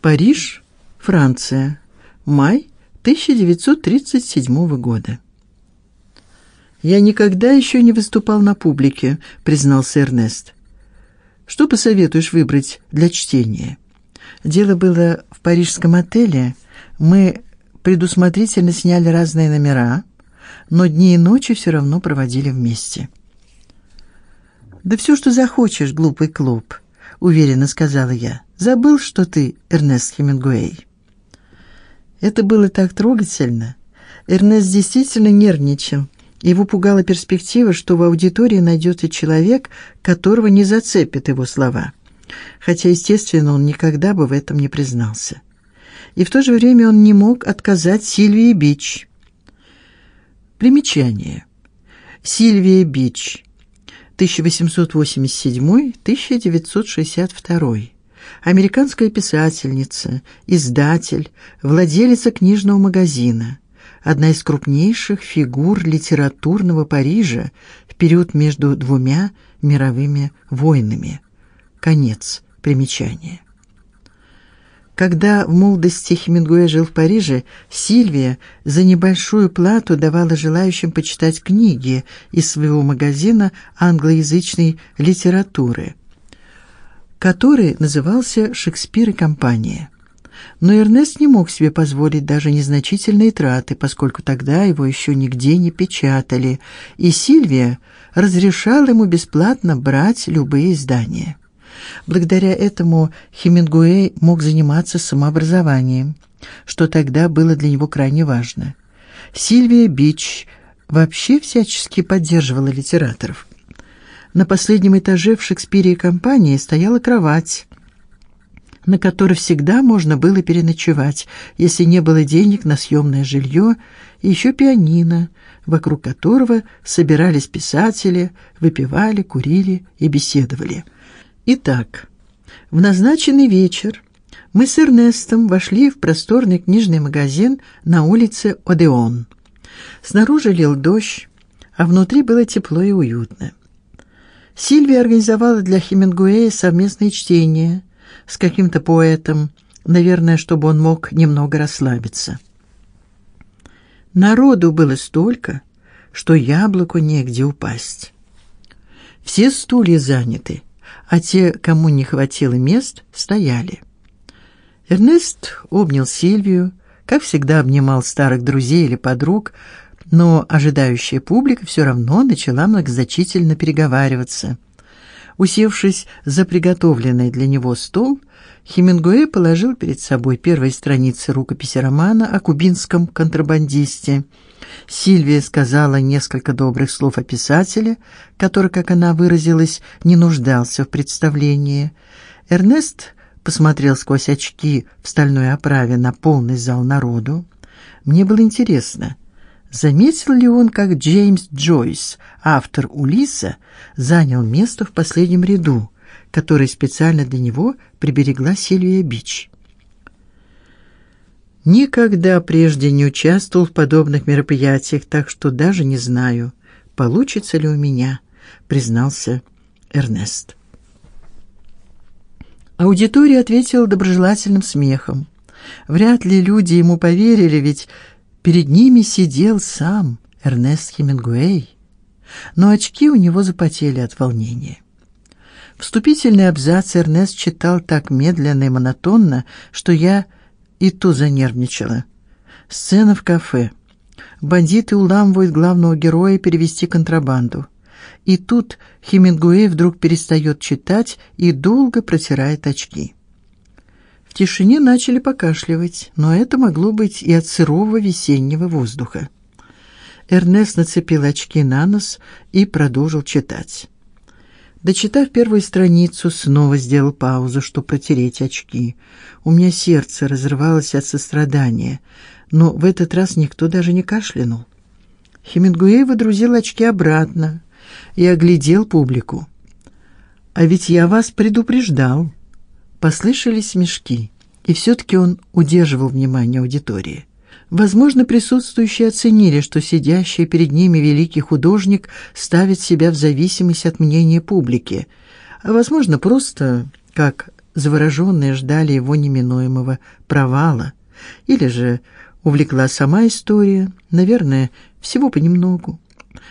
Париж, Франция. Май 1937 года. Я никогда еще не выступал на публике, признался Эрнест. Что посоветуешь выбрать для чтения? Дело было в парижском отеле. Мы предусмотрительно сняли разные номера, но дни и ночи все равно проводили вместе. Да все, что захочешь, глупый клуб, уверенно сказала я. Забыл, что ты Эрнест Хемингуэй. Это было так трогательно. Эрнест действительно нервничал. Его пугала перспектива, что в аудитории найдется человек, которого не зацепят его слова. Хотя, естественно, он никогда бы в этом не признался. И в то же время он не мог отказать Сильвии Бич. Примечание. Сильвия Бич 1887-1962. Американская писательница, издатель, владелица книжного магазина одна из крупнейших фигур литературного Парижа в период между двумя мировыми войнами. Конец примечания. Когда в молодости Хемингуэй жил в Париже, Сильвия за небольшую плату давала желающим почитать книги из своего магазина англоязычной литературы, который назывался Шекспир и компания. Но Эрнест не мог себе позволить даже незначительные траты, поскольку тогда его еще нигде не печатали, и Сильвия разрешала ему бесплатно брать любые издания. Благодаря этому Хемингуэй мог заниматься самообразованием, что тогда было для него крайне важно. Сильвия Бич вообще всячески поддерживала литераторов. На последнем этаже в Шекспире и компании стояла кровать, на которой всегда можно было переночевать, если не было денег на съемное жилье, и еще пианино, вокруг которого собирались писатели, выпивали, курили и беседовали. Итак, в назначенный вечер мы с Эрнестом вошли в просторный книжный магазин на улице Одеон. Снаружи лил дождь, а внутри было тепло и уютно. Сильвия организовала для Хемингуэя совместное чтение с каким-то поэтом, наверное, чтобы он мог немного расслабиться. Народу было столько, что яблоку негде упасть. Все стулья заняты, а те, кому не хватило мест, стояли. Эрнест обнял Сильвию, как всегда обнимал старых друзей или подруг, но ожидающая публика все равно начала многозначительно переговариваться. Усевшись за приготовленный для него стол, Хемингуэй положил перед собой первые страницы рукописи романа о кубинском контрабандисте. Сильвия сказала несколько добрых слов о писателе, который, как она выразилась, не нуждался в представлении. Эрнест посмотрел сквозь очки в стальной оправе на полный зал народу. Мне было интересно, Заметил ли он, как Джеймс Джойс, автор Улисса, занял место в последнем ряду, который специально для него приберегла Сильвия Бич? Никогда прежде не участвовал в подобных мероприятиях, так что даже не знаю, получится ли у меня, признался Эрнест. Аудитория ответила доброжелательным смехом. Вряд ли люди ему поверили, ведь Перед ними сидел сам Эрнест Хемингуэй, но очки у него запотели от волнения. Вступительный абзац Эрнест читал так медленно и монотонно, что я и то занервничала. Сцена в кафе. Бандиты уламывают главного героя перевести контрабанду. И тут Хемингуэй вдруг перестает читать и долго протирает очки тишине начали покашливать, но это могло быть и от сырого весеннего воздуха. Эрнест нацепил очки на нос и продолжил читать. Дочитав первую страницу, снова сделал паузу, чтобы протереть очки. У меня сердце разрывалось от сострадания, но в этот раз никто даже не кашлянул. Хемингуэй выдрузил очки обратно и оглядел публику. А ведь я вас предупреждал. Послышались смешки, и все таки он удерживал внимание аудитории. Возможно, присутствующие оценили, что сидящий перед ними великий художник ставит себя в зависимость от мнения публики, а возможно, просто как завороженные ждали его неминуемого провала, или же увлекла сама история, наверное, всего понемногу.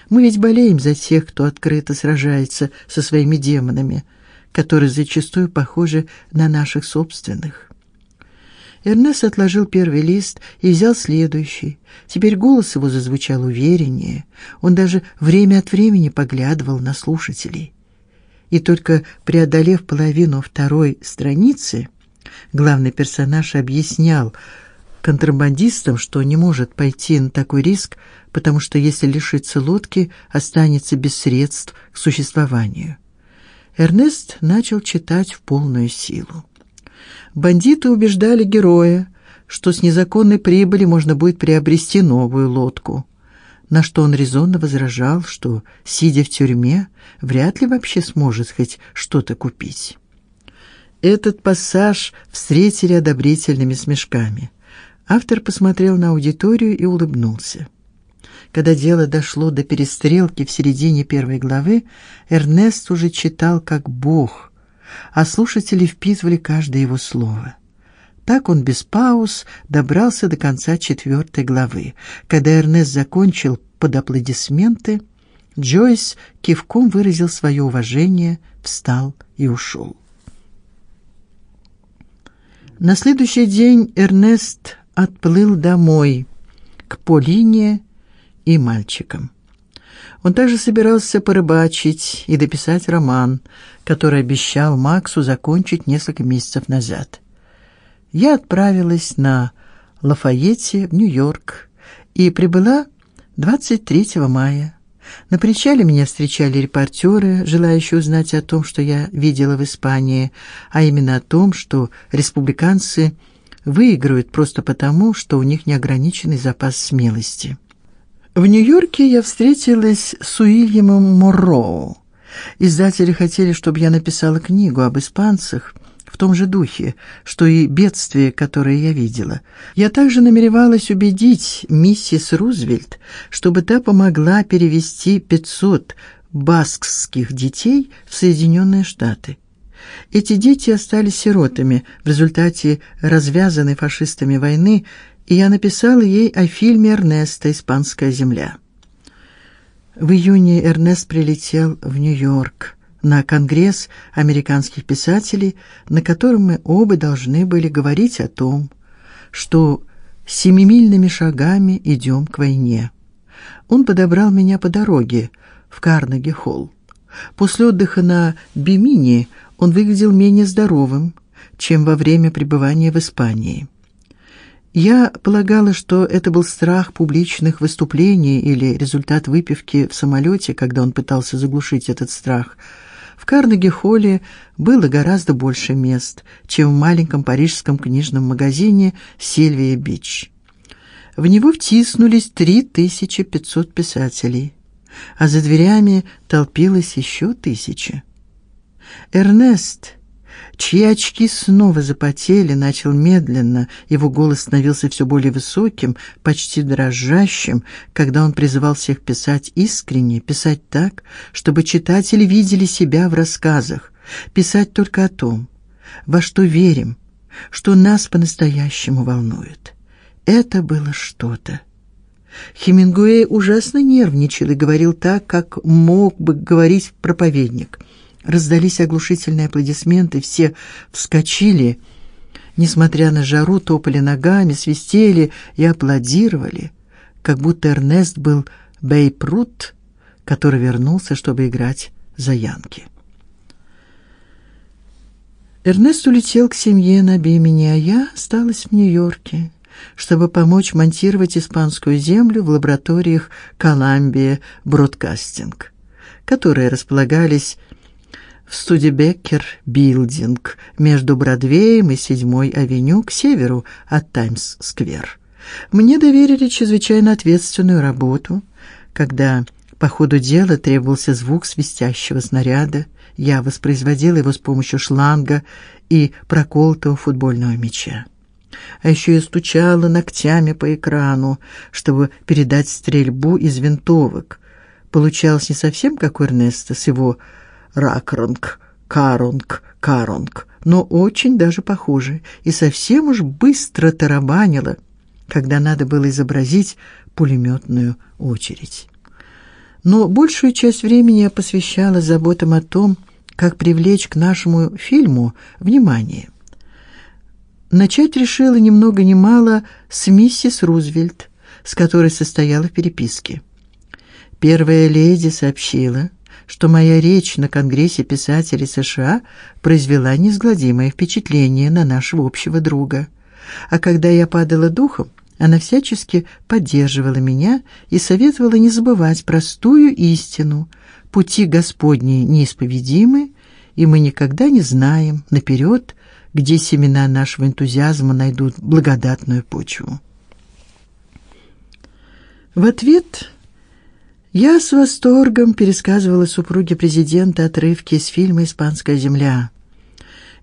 Мы ведь болеем за тех, кто открыто сражается со своими демонами, которые зачастую похожи на наших собственных. Эрнест отложил первый лист и взял следующий. Теперь голос его зазвучал увереннее. Он даже время от времени поглядывал на слушателей. И только преодолев половину второй страницы, главный персонаж объяснял контрабандистам, что не может пойти на такой риск, потому что если лишится лодки, останется без средств к существованию. Эрнест начал читать в полную силу. Бандиты убеждали героя, что с незаконной прибыли можно будет приобрести новую лодку. На что он резонно возражал, что сидя в тюрьме, вряд ли вообще сможет хоть что-то купить. Этот пассаж встретили одобрительными смешками. Автор посмотрел на аудиторию и улыбнулся. Когда дело дошло до перестрелки в середине первой главы, Эрнест уже читал как бог, а слушатели впитывали каждое его слово. Так он без пауз добрался до конца четвертой главы. Когда Эрнест закончил под аплодисменты, Джойс кивком выразил свое уважение, встал и ушел. На следующий день Эрнест отплыл домой к Полине и мальчикам. Он также собирался порыбачить и дописать роман, который обещал Максу закончить несколько месяцев назад. Я отправилась на Лафайетте в Нью-Йорк и прибыла 23 мая. На причале меня встречали репортеры, желающие узнать о том, что я видела в Испании, а именно о том, что республиканцы выигрывают просто потому, что у них неограниченный запас смелости. В Нью-Йорке я встретилась с Уильямом Морроу. Издатели хотели, чтобы я написала книгу об испанцах в том же духе, что и бедствия, которые я видела. Я также намеревалась убедить миссис Рузвельт, чтобы та помогла перевести 500 баскских детей в Соединенные Штаты. Эти дети остались сиротами в результате развязанной фашистами войны и я написала ей о фильме Эрнеста Испанская земля. В июне Эрнест прилетел в Нью-Йорк на конгресс американских писателей, на котором мы оба должны были говорить о том, что семимильными шагами идем к войне. Он подобрал меня по дороге в Карнеги-холл. После отдыха на Бимини он выглядел менее здоровым, чем во время пребывания в Испании. Я полагала, что это был страх публичных выступлений или результат выпивки в самолете, когда он пытался заглушить этот страх. В Карнеги-холле было гораздо больше мест, чем в маленьком парижском книжном магазине Сильвия Бич. В него втиснулись 3500 писателей, а за дверями толпилось еще тысяча. Эрнест чьи очки снова запотели, начал медленно, его голос становился все более высоким, почти дрожащим, когда он призывал всех писать искренне, писать так, чтобы читатели видели себя в рассказах, писать только о том, во что верим, что нас по-настоящему волнует. Это было что-то. Хемингуэй ужасно нервничал и говорил так, как мог бы говорить проповедник. Раздались оглушительные аплодисменты, все вскочили, несмотря на жару, топали ногами, свистели и аплодировали, как будто Эрнест был Бейпрут, который вернулся, чтобы играть за Янки. Эрнест улетел к семье на Бимени, а я осталась в Нью-Йорке, чтобы помочь монтировать испанскую землю в лабораториях Columbia Broadcasting, которые располагались в Студебеккер Билдинг между Бродвеем и Седьмой авеню к северу от Таймс-сквер. Мне доверили чрезвычайно ответственную работу, когда по ходу дела требовался звук свистящего снаряда, я воспроизводила его с помощью шланга и проколотого футбольного мяча. А еще я стучала ногтями по экрану, чтобы передать стрельбу из винтовок. Получалось не совсем как у Эрнеста с его Ракронг, Каронг, Каронг, но очень даже похоже, и совсем уж быстро тарабанило, когда надо было изобразить пулеметную очередь. Но большую часть времени я посвящала заботам о том, как привлечь к нашему фильму внимание. Начать решила ни много ни мало с миссис Рузвельт, с которой состояла в переписке. Первая леди сообщила, что моя речь на Конгрессе писателей США произвела неизгладимое впечатление на нашего общего друга. А когда я падала духом, она всячески поддерживала меня и советовала не забывать простую истину: пути Господни неисповедимы, и мы никогда не знаем наперед, где семена нашего энтузиазма найдут благодатную почву. В ответ я с восторгом пересказывала супруге президента отрывки из фильма Испанская земля,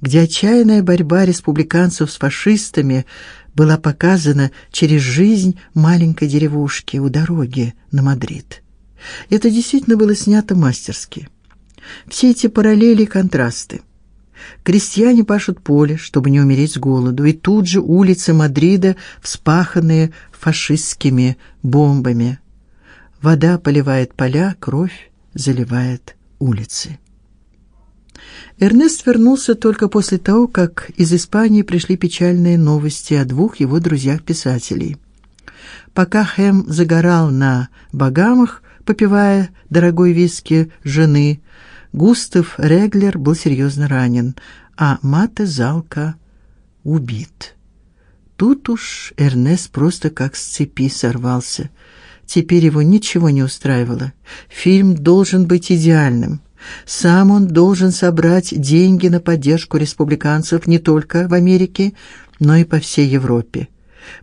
где отчаянная борьба республиканцев с фашистами была показана через жизнь маленькой деревушки у дороги на Мадрид. Это действительно было снято мастерски. Все эти параллели и контрасты. Крестьяне пашут поле, чтобы не умереть с голоду, и тут же улицы Мадрида вспаханные фашистскими бомбами. Вода поливает поля, кровь заливает улицы. Эрнест вернулся только после того, как из Испании пришли печальные новости о двух его друзьях-писателей. Пока Хэм загорал на Багамах, попивая дорогой виски жены, Густав Реглер был серьезно ранен, а Мате Залка убит. Тут уж Эрнест просто как с цепи сорвался. Теперь его ничего не устраивало. Фильм должен быть идеальным. Сам он должен собрать деньги на поддержку республиканцев не только в Америке, но и по всей Европе.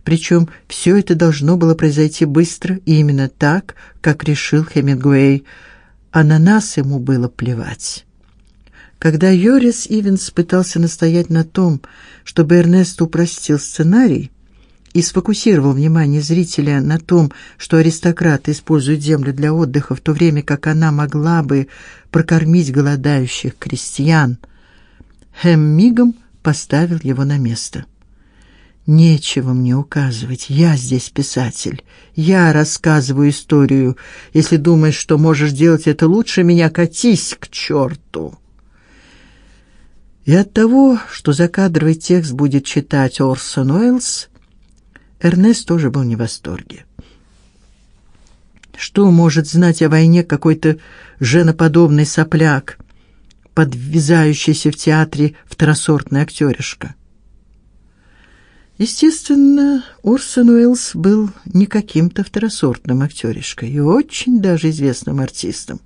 Причем все это должно было произойти быстро и именно так, как решил Хемингуэй, а на нас ему было плевать. Когда Йорис Ивенс пытался настоять на том, чтобы Эрнест упростил сценарий, и сфокусировал внимание зрителя на том, что аристократы используют землю для отдыха в то время как она могла бы прокормить голодающих крестьян, Хэм мигом поставил его на место. Нечего мне указывать. Я здесь писатель. Я рассказываю историю. Если думаешь, что можешь делать это лучше меня, катись к черту. И от того, что закадровый текст будет читать Орсон Уэллс, Эрнест тоже был не в восторге. Что может знать о войне какой-то женоподобный сопляк, подвязающийся в театре второсортный актеришка? Естественно, Орсон Уэллс был не каким-то второсортным актеришкой и очень даже известным артистом.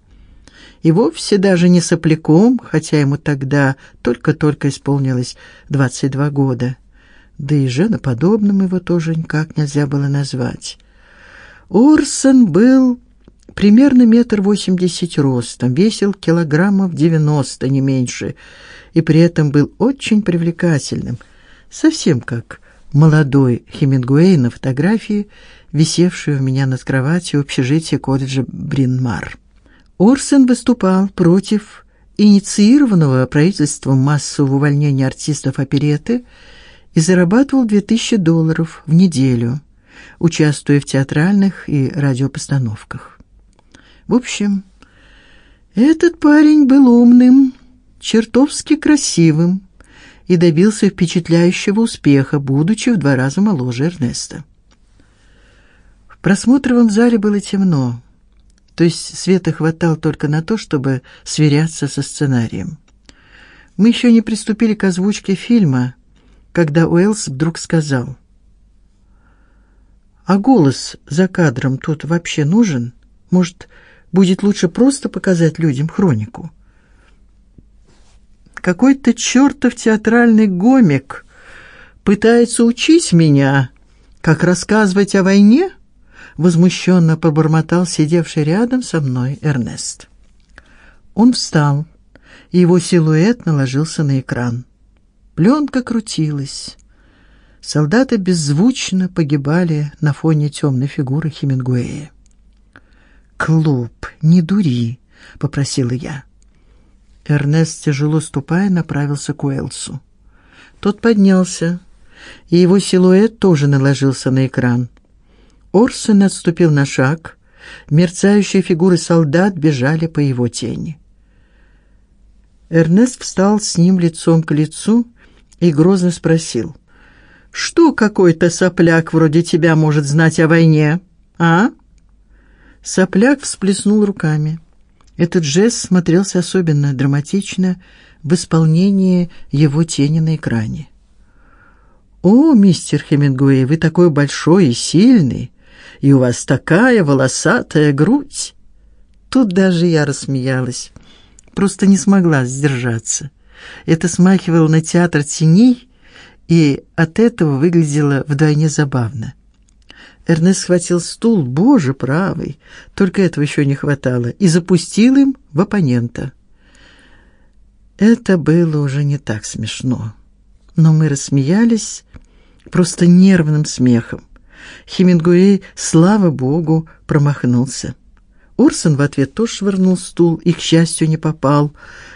И вовсе даже не сопляком, хотя ему тогда только-только исполнилось 22 года да и женоподобным его тоже никак нельзя было назвать. Орсон был примерно метр восемьдесят ростом, весил килограммов девяносто не меньше, и при этом был очень привлекательным, совсем как молодой Хемингуэй на фотографии, висевшей у меня над кроватью в общежитии колледжа Бринмар. Орсон выступал против инициированного правительством массового увольнения артистов оперетты и зарабатывал 2000 долларов в неделю, участвуя в театральных и радиопостановках. В общем, этот парень был умным, чертовски красивым и добился впечатляющего успеха, будучи в два раза моложе Эрнеста. В просмотровом зале было темно, то есть света хватало только на то, чтобы сверяться со сценарием. Мы еще не приступили к озвучке фильма, когда Уэллс вдруг сказал: "А голос за кадром тут вообще нужен? Может, будет лучше просто показать людям хронику?" Какой-то чертов театральный гомик пытается учить меня, как рассказывать о войне? возмущенно пробормотал сидевший рядом со мной Эрнест. Он встал, и его силуэт наложился на экран. Пленка крутилась. Солдаты беззвучно погибали на фоне темной фигуры Хемингуэя. "Клуб, не дури", попросила я. Эрнест, тяжело ступая, направился к Уэлсу. Тот поднялся, и его силуэт тоже наложился на экран. Орсон отступил на шаг, мерцающие фигуры солдат бежали по его тени. Эрнест встал с ним лицом к лицу и грозно спросил: "Что какой-то сопляк вроде тебя может знать о войне, а?" Сопляк всплеснул руками. Этот жест смотрелся особенно драматично в исполнении его тени на экране. О, мистер Хемингуэй, вы такой большой и сильный, и у вас такая волосатая грудь. Тут даже я рассмеялась, просто не смогла сдержаться. Это смахивало на театр теней, и от этого выглядело вдвойне забавно. Эрнест схватил стул, боже правый, только этого еще не хватало, и запустил им в оппонента. Это было уже не так смешно, но мы рассмеялись просто нервным смехом. Хемингуэй, слава богу, промахнулся. Орсон в ответ тоже швырнул стул и, к счастью, не попал.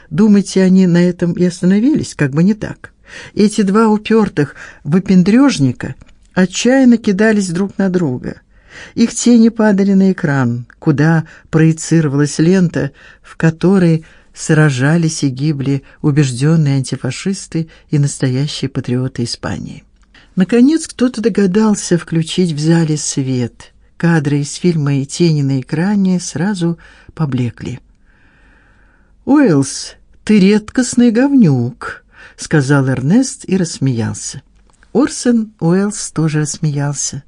Думаете, они на этом и остановились, как бы не так. Эти два упертых выпендрежника — отчаянно кидались друг на друга. Их тени падали на экран, куда проецировалась лента, в которой сражались и гибли убежденные антифашисты и настоящие патриоты Испании. Наконец кто-то догадался включить в зале свет. Кадры из фильма и тени на экране сразу поблекли. Уэллс, ты редкостный говнюк, сказал Эрнест и рассмеялся. Орсон Уэллс тоже смеялся.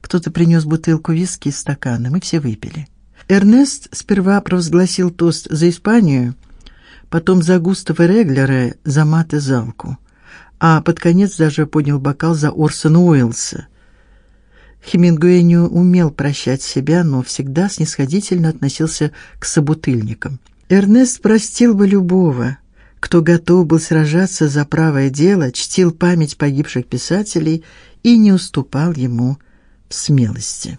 Кто-то принес бутылку виски и стаканы, мы все выпили. Эрнест сперва провозгласил тост за Испанию, потом за Густава Реглера, за Мате Залку, а под конец даже поднял бокал за Орсона Уэллса. Хемингуэй не умел прощать себя, но всегда снисходительно относился к собутыльникам. Эрнест простил бы любого, кто готов был сражаться за правое дело, чтил память погибших писателей и не уступал ему в смелости.